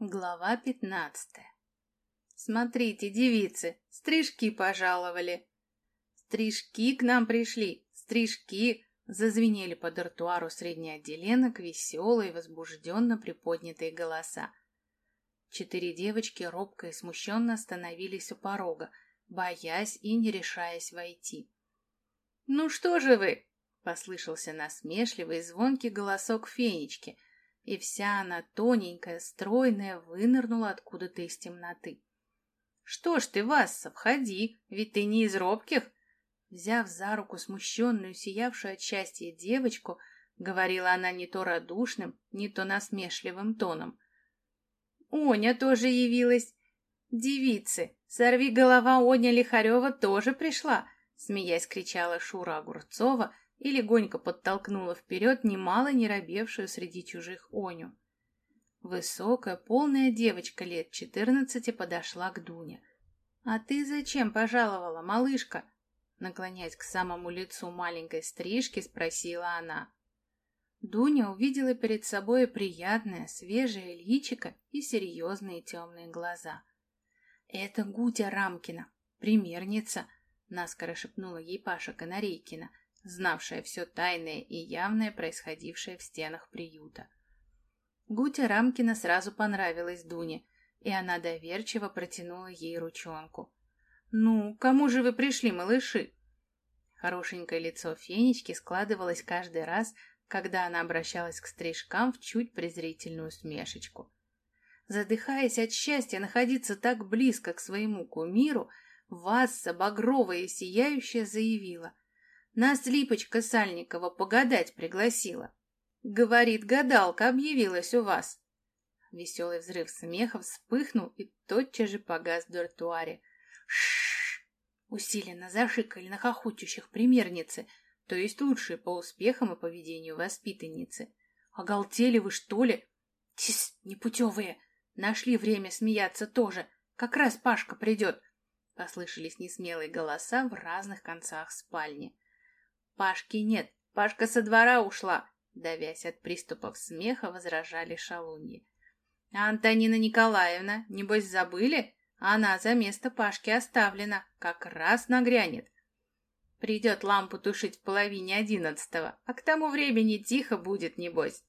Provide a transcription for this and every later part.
Глава пятнадцатая. Смотрите, девицы, стрижки пожаловали. Стрижки к нам пришли, стрижки, зазвенели по дартуару средний отделенок веселые, возбужденно приподнятые голоса. Четыре девочки робко и смущенно остановились у порога, боясь и не решаясь войти. «Ну что же вы?» — послышался насмешливый звонкий голосок фенечки — и вся она тоненькая, стройная, вынырнула откуда-то из темноты. «Что ж ты, Васса, входи, ведь ты не из робких!» Взяв за руку смущенную, сиявшую от счастья девочку, говорила она не то радушным, не то насмешливым тоном. «Оня тоже явилась!» «Девицы, сорви голова Оня Лихарева тоже пришла!» Смеясь, кричала Шура Огурцова — и легонько подтолкнула вперед немало не робевшую среди чужих Оню. Высокая, полная девочка лет четырнадцати подошла к Дуне. «А ты зачем пожаловала, малышка?» Наклоняясь к самому лицу маленькой стрижки, спросила она. Дуня увидела перед собой приятное, свежее личико и серьезные темные глаза. «Это Гутя Рамкина, примерница», — наскоро шепнула ей Паша Канарейкина — знавшая все тайное и явное, происходившее в стенах приюта. Гутя Рамкина сразу понравилась Дуне, и она доверчиво протянула ей ручонку. «Ну, кому же вы пришли, малыши?» Хорошенькое лицо Фенечки складывалось каждый раз, когда она обращалась к стрижкам в чуть презрительную смешечку. Задыхаясь от счастья находиться так близко к своему кумиру, Васса, багровая и сияющая, заявила — нас Липочка Сальникова погадать пригласила. Говорит, гадалка объявилась у вас. Веселый взрыв смеха вспыхнул и тотчас же погас в дартуаре. Шш! Усиленно зашикали на хохочущих примерницы, то есть лучшие по успехам и поведению воспитанницы. Оголтели вы, что ли? Тис, непутевые! Нашли время смеяться тоже. Как раз Пашка придет. Послышались несмелые голоса в разных концах спальни. Пашки нет, Пашка со двора ушла, давясь от приступов смеха, возражали шалуньи. А Антонина Николаевна, небось, забыли? Она за место Пашки оставлена, как раз нагрянет. Придет лампу тушить в половине одиннадцатого, а к тому времени тихо будет, небось.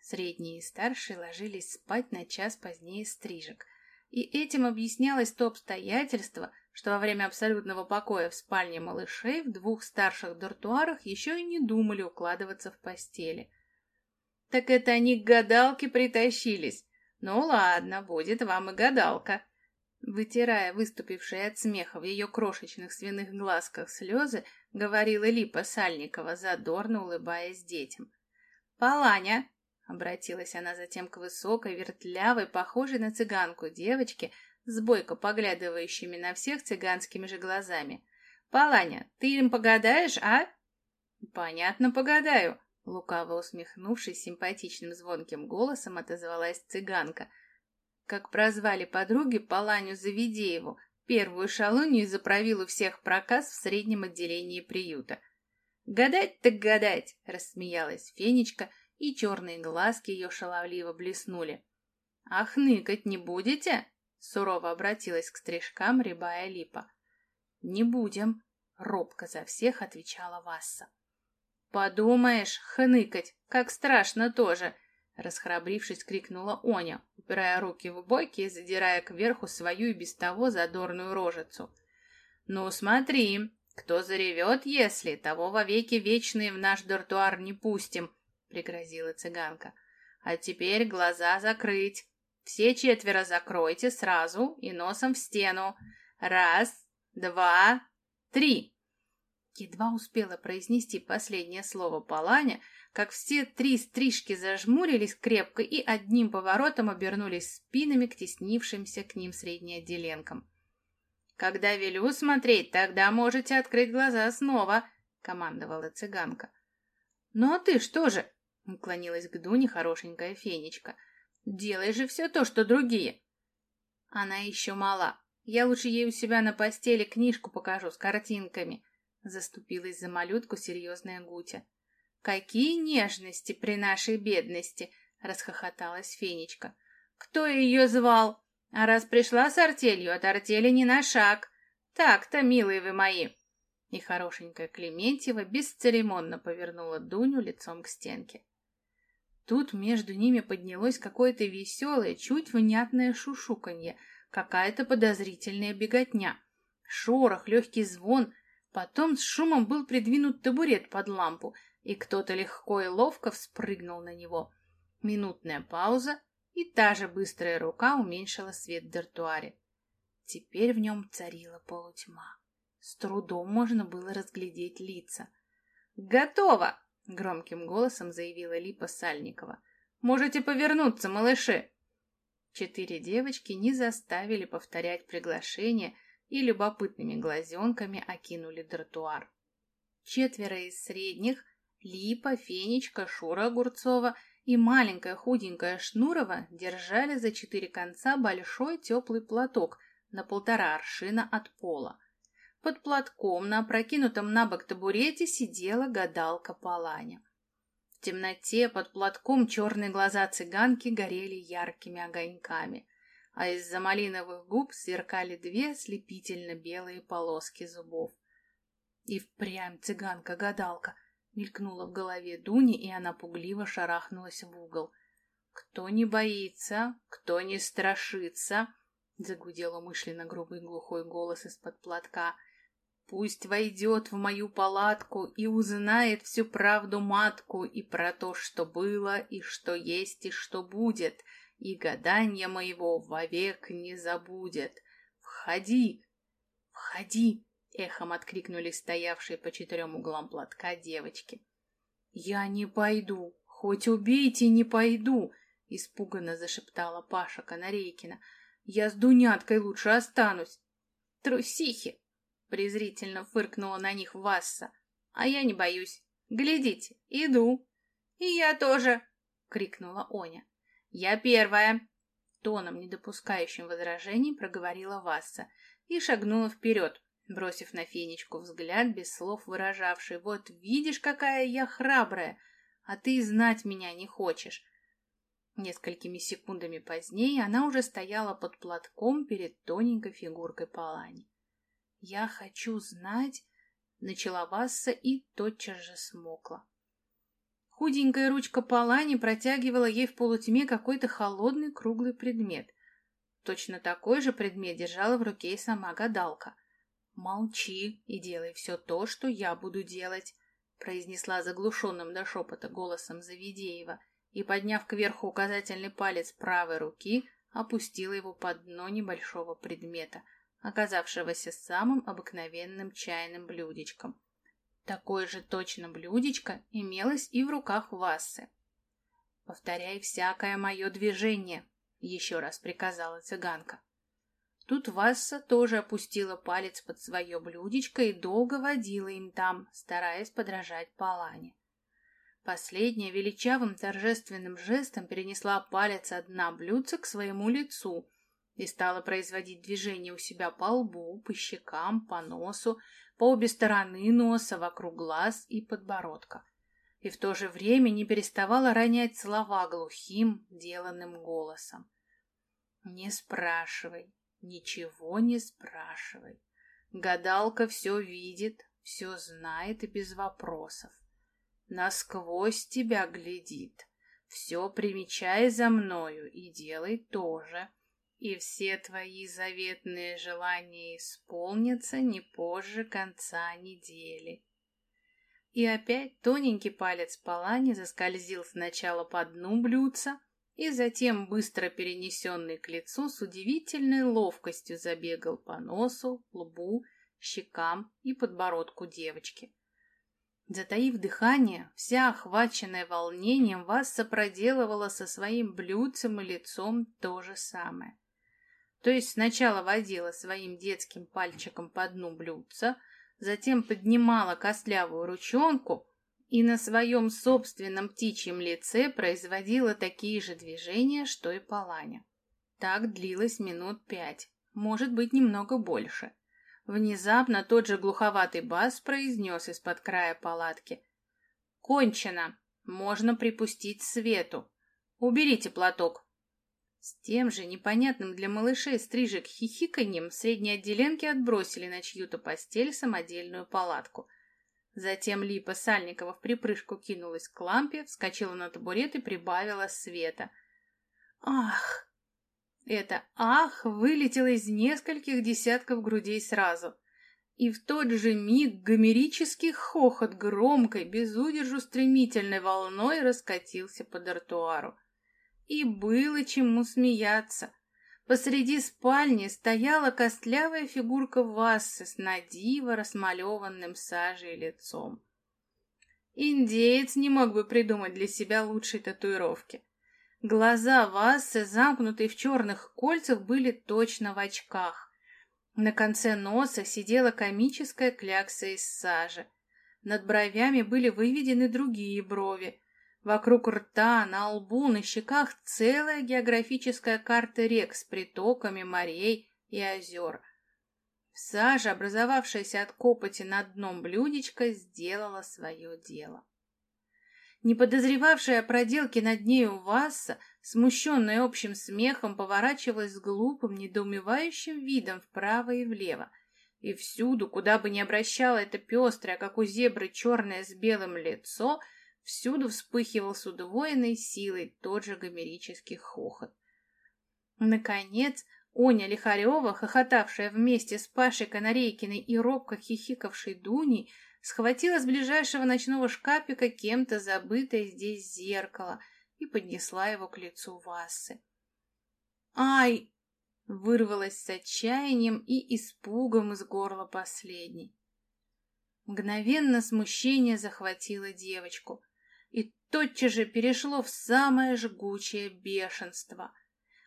Средние и старшие ложились спать на час позднее стрижек, и этим объяснялось то обстоятельство, что во время абсолютного покоя в спальне малышей в двух старших дартуарах еще и не думали укладываться в постели. «Так это они к гадалке притащились. Ну ладно, будет вам и гадалка». Вытирая выступившие от смеха в ее крошечных свиных глазках слезы, говорила Липа Сальникова, задорно улыбаясь детям. «Паланя!» — обратилась она затем к высокой, вертлявой, похожей на цыганку девочке, с бойко поглядывающими на всех цыганскими же глазами. «Паланя, ты им погадаешь, а?» «Понятно, погадаю», — лукаво усмехнувшись симпатичным звонким голосом, отозвалась цыганка. Как прозвали подруги Паланю Завидееву, первую шалунью заправил у всех проказ в среднем отделении приюта. «Гадать так гадать!» — рассмеялась Фенечка, и черные глазки ее шаловливо блеснули. «Ах, ныкать не будете?» Сурово обратилась к стрижкам рябая липа. «Не будем», — робко за всех отвечала Васса. «Подумаешь, хныкать, как страшно тоже!» Расхрабрившись, крикнула Оня, упирая руки в боки и задирая кверху свою и без того задорную рожицу. «Ну, смотри, кто заревет, если, того вовеки вечные в наш дартуар не пустим», — пригрозила цыганка. «А теперь глаза закрыть, все четверо закройте сразу и носом в стену. Раз, два, три. Едва успела произнести последнее слово Паланя, как все три стрижки зажмурились крепко и одним поворотом обернулись спинами к теснившимся к ним среднеотделенкам. «Когда велю смотреть, тогда можете открыть глаза снова», — командовала цыганка. «Ну а ты что же?» — наклонилась к Дуне хорошенькая фенечка — Делай же все то, что другие. Она еще мала. Я лучше ей у себя на постели книжку покажу с картинками. Заступилась за малютку серьезная Гутя. Какие нежности при нашей бедности! Расхохоталась Фенечка. Кто ее звал? А раз пришла с артелью, от артели не на шаг. Так-то, милые вы мои!» И хорошенькая Клементьева бесцеремонно повернула Дуню лицом к стенке. Тут между ними поднялось какое-то веселое, чуть внятное шушуканье, какая-то подозрительная беготня. Шорох, легкий звон, потом с шумом был придвинут табурет под лампу, и кто-то легко и ловко вспрыгнул на него. Минутная пауза, и та же быстрая рука уменьшила свет в дартуаре. Теперь в нем царила полутьма. С трудом можно было разглядеть лица. «Готово!» — громким голосом заявила Липа Сальникова. «Можете повернуться, малыши!» Четыре девочки не заставили повторять приглашение и любопытными глазенками окинули тротуар. Четверо из средних — Липа, Фенечка, Шура Огурцова и маленькая худенькая Шнурова держали за четыре конца большой теплый платок на полтора аршина от пола. Под платком на опрокинутом на бок табурете сидела гадалка Паланя. В темноте под платком черные глаза цыганки горели яркими огоньками, а из-за малиновых губ сверкали две ослепительно белые полоски зубов. И впрямь цыганка-гадалка мелькнула в голове Дуни, и она пугливо шарахнулась в угол. «Кто не боится, кто не страшится!» — загудел умышленно грубый глухой голос из-под платка. «Пусть войдет в мою палатку и узнает всю правду матку и про то, что было, и что есть, и что будет, и гаданья моего вовек не забудет. Входи, входи!» Эхом откликнулись стоявшие по четырем углам платка девочки. «Я не пойду, хоть убейте, не пойду!» — испуганно зашептала Паша Канарейкина. «Я с Дуняткой лучше останусь!» «Трусихи!» — презрительно фыркнула на них Васса. «А я не боюсь. Глядите, иду!» «И я тоже!» — крикнула Оня. «Я первая!» Тоном, не допускающим возражений, проговорила Васса и шагнула вперед, бросив на Фенечку взгляд, без слов выражавший «Вот видишь, какая я храбрая, а ты знать меня не хочешь». Несколькими секундами позднее она уже стояла под платком перед тоненькой фигуркой Палани. «Я хочу знать...» — начала Васса и тотчас же смокла. Худенькая ручка Палани протягивала ей в полутьме какой-то холодный круглый предмет. Точно такой же предмет держала в руке и сама гадалка. «Молчи и делай все то, что я буду делать», произнесла заглушенным до шепота голосом Завидеева и, подняв кверху указательный палец правой руки, опустила его под дно небольшого предмета, оказавшегося самым обыкновенным чайным блюдечком. Такое же точно блюдечко имелось и в руках Вассы. «Повторяй всякое мое движение», — еще раз приказала цыганка. Тут Васса тоже опустила палец под свое блюдечко и долго водила им там, стараясь подражать Палане. Последняя величавым торжественным жестом перенесла палец от дна блюдца к своему лицу и стала производить движения у себя по лбу, по щекам, по носу, по обе стороны носа, вокруг глаз и подбородка. И в то же время не переставала ронять слова глухим, деланным голосом. «Не спрашивай, Ничего не спрашивай. Гадалка все видит, все знает и без вопросов. Насквозь тебя глядит. Все примечай за мною и делай тоже. И все твои заветные желания исполнятся не позже конца недели. И опять тоненький палец Палани заскользил сначала по дну блюдца, и затем, быстро перенесенный к лицу, с удивительной ловкостью забегал по носу, лбу, щекам и подбородку девочки. Затаив дыхание, вся охваченная волнением, Васса проделывала со своим блюдцем и лицом то же самое. То есть сначала водила своим детским пальчиком по дну блюдца, затем поднимала костлявую ручонку, и на своем собственном птичьем лице производила такие же движения, что и Паланя. Так длилось минут пять, может быть, немного больше. Внезапно тот же глуховатый бас произнес из-под края палатки. «Кончено! Можно припустить свету! Уберите платок!» С тем же непонятным для малышей стрижек хихиканьем средние отделенки отбросили на чью-то постель самодельную палатку. Затем Липа Сальникова в припрыжку кинулась к лампе, вскочила на табурет и прибавила света. «Ах!» Это «ах» вылетело из нескольких десятков грудей сразу. И в тот же миг гомерический хохот громкой, без удержу стремительной волной раскатился по дартуару. И было чему смеяться. Посреди спальни стояла костлявая фигурка Вассы с надиво расмалеванным сажей лицом. Индеец не мог бы придумать для себя лучшей татуировки. Глаза Вассы, замкнутые в черных кольцах, были точно в очках. На конце носа сидела комическая клякса из сажи. Над бровями были выведены другие брови, Вокруг рта, на лбу, на щеках целая географическая карта рек с притоками морей и озер. Сажа, образовавшаяся от копоти над дном блюдечка, сделала свое дело. Не подозревавшая о проделке над нею Васса, смущенная общим смехом, поворачивалась с глупым, недоумевающим видом вправо и влево. И всюду, куда бы ни обращала это пестрое, как у зебры, черное с белым лицо — Всюду вспыхивал с удвоенной силой тот же гомерический хохот. Наконец, Оня Лихарева, хохотавшая вместе с Пашей Канарейкиной и робко хихикавшей Дуней, схватила с ближайшего ночного шкафика кем-то забытое здесь зеркало и поднесла его к лицу Васы. «Ай!» — вырвалась с отчаянием и испугом из горла последней. Мгновенно смущение захватило девочку тотчас же перешло в самое жгучее бешенство.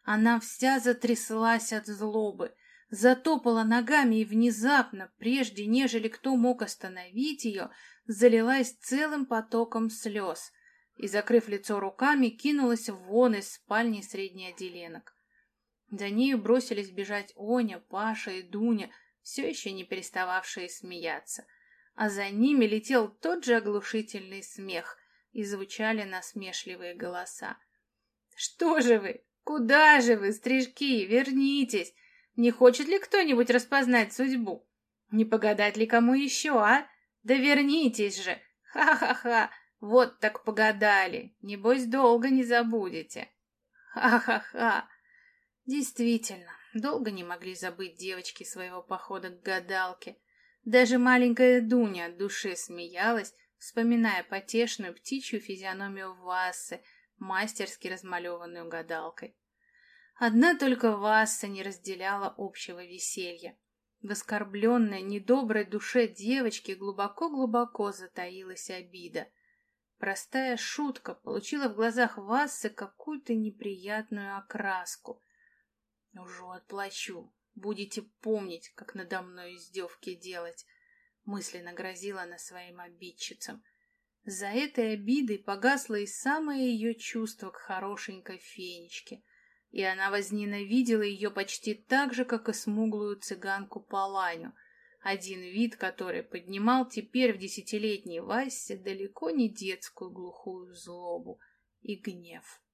Она вся затряслась от злобы, затопала ногами и внезапно, прежде нежели кто мог остановить ее, залилась целым потоком слез и, закрыв лицо руками, кинулась вон из спальни средний отделенок. За нею бросились бежать Оня, Паша и Дуня, все еще не перестававшие смеяться. А за ними летел тот же оглушительный смех, и звучали насмешливые голоса. «Что же вы? Куда же вы, стрижки? Вернитесь! Не хочет ли кто-нибудь распознать судьбу? Не погадать ли кому еще, а? Да вернитесь же! Ха-ха-ха! Вот так погадали! Небось, долго не забудете! Ха-ха-ха!» Действительно, долго не могли забыть девочки своего похода к гадалке. Даже маленькая Дуня от души смеялась, вспоминая потешную птичью физиономию Вассы, мастерски размалеванную гадалкой. Одна только Васса не разделяла общего веселья. В оскорбленной, недоброй душе девочки глубоко-глубоко затаилась обида. Простая шутка получила в глазах Вассы какую-то неприятную окраску. «Уже отплачу. Будете помнить, как надо мной издевки делать мысленно грозила она своим обидчицам. За этой обидой погасло и самое ее чувство к хорошенькой фенечке, и она возненавидела ее почти так же, как и смуглую цыганку Паланю, один вид которой поднимал теперь в десятилетней Васе далеко не детскую глухую злобу и гнев.